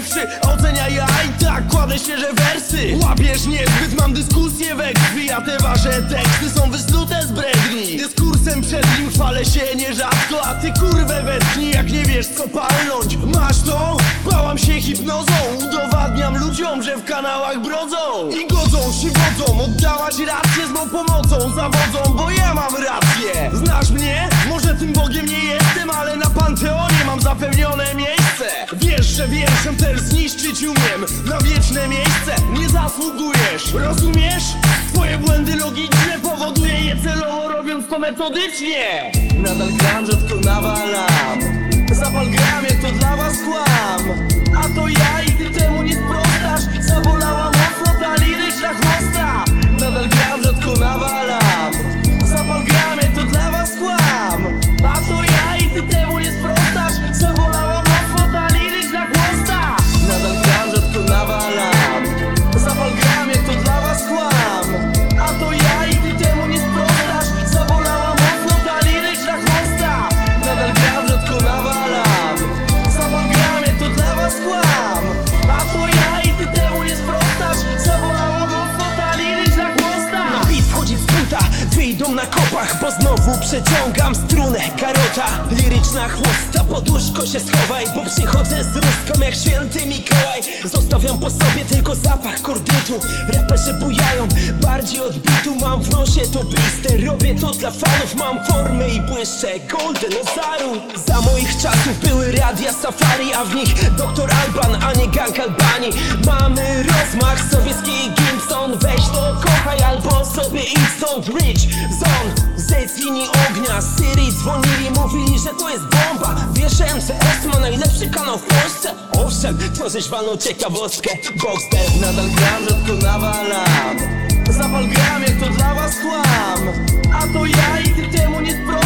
pierwszy. Ocenia ja i tak kładę świeże wersy. Łapiesz niezbyt, mam dyskusję we krwi A te wasze teksty są wysnute z bredni. Dyskursem przed nim chwalę się nierzadko A ty kurwę wetchnij, jak nie wiesz co palnąć. Masz to? Bałam się hipnozą. Udowadniam ludziom, że w kanałach brodzą. I godzą się wodzą. Oddałaś rację z mą pomocą Zawodzą, bo ja mam rację. Znasz mnie? Może tym Bogiem nie jestem Ale na Panteonie mam zapewnione miejsce Wiesz, że wierszem też zniszczyć umiem. Na wieczne miejsce nie zasługujesz Rozumiesz? Twoje błędy logiczne Powoduje je celowo robiąc to metodycznie. Nadal gram, rzadko nawalam. Zapal gram, jak to dla was kłam. A to ja i ty temu nie sprostasz na kopach Bo znowu przeciągam strunę. Karota Liryczna chłosta, poduszko się schowaj Bo przychodzę z rózgą jak święty Mikołaj. Zostawiam po sobie tylko zapach kordytu. Raperzy bujają, bardziej od bitu Mam w nosie to blister, robię to dla fanów Mam formę i błyszczę, golden ozaru Za moich czasów były radia safari A w nich doktor Alban, a nie gang Albanii Mamy rozmach, ognia Syrii dzwonili, mówili, że to jest bomba. Wiesz, że MCS najlepszy kanał w Polsce? Owszem, tworzysz walną ciekawostkę. Boxster Nadal gram, rzadko nawalam. Zapal gram, jak to dla was kłam. A to ja i ty temu nie sprostasz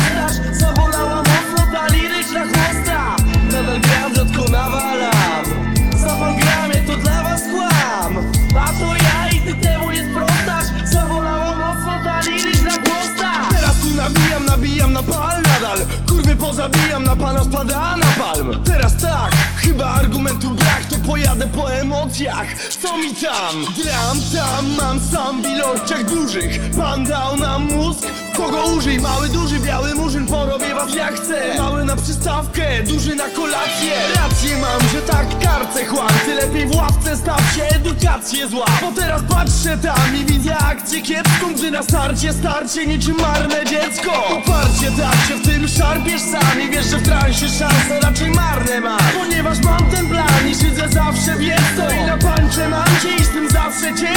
Kurwy pozabijam, na pana spada na palm. Teraz tak, chyba argumentu brak To pojadę po emocjach, co mi tam? Gram tam, mam sam w ilościach dużych. Pan dał nam mózg, kogo użyj? Mały, duży, biały murzyn, porobię was jak chcę Mały na przystawkę, duży na kolację. Rację mam, że tak karce chłam. Ty lepiej w ławce staw się, edukację zła. Bo teraz patrzę tam i widzę akcję kiepską Gdy na starcie starcie niczym marne dziecko. Poparcie tak w tym łapiesz sam i wiesz, że w transie szanse raczej marne masz. Ponieważ mam ten plan i siedzę zawsze w jedno I na pańcze mam dziś, tym zawsze cię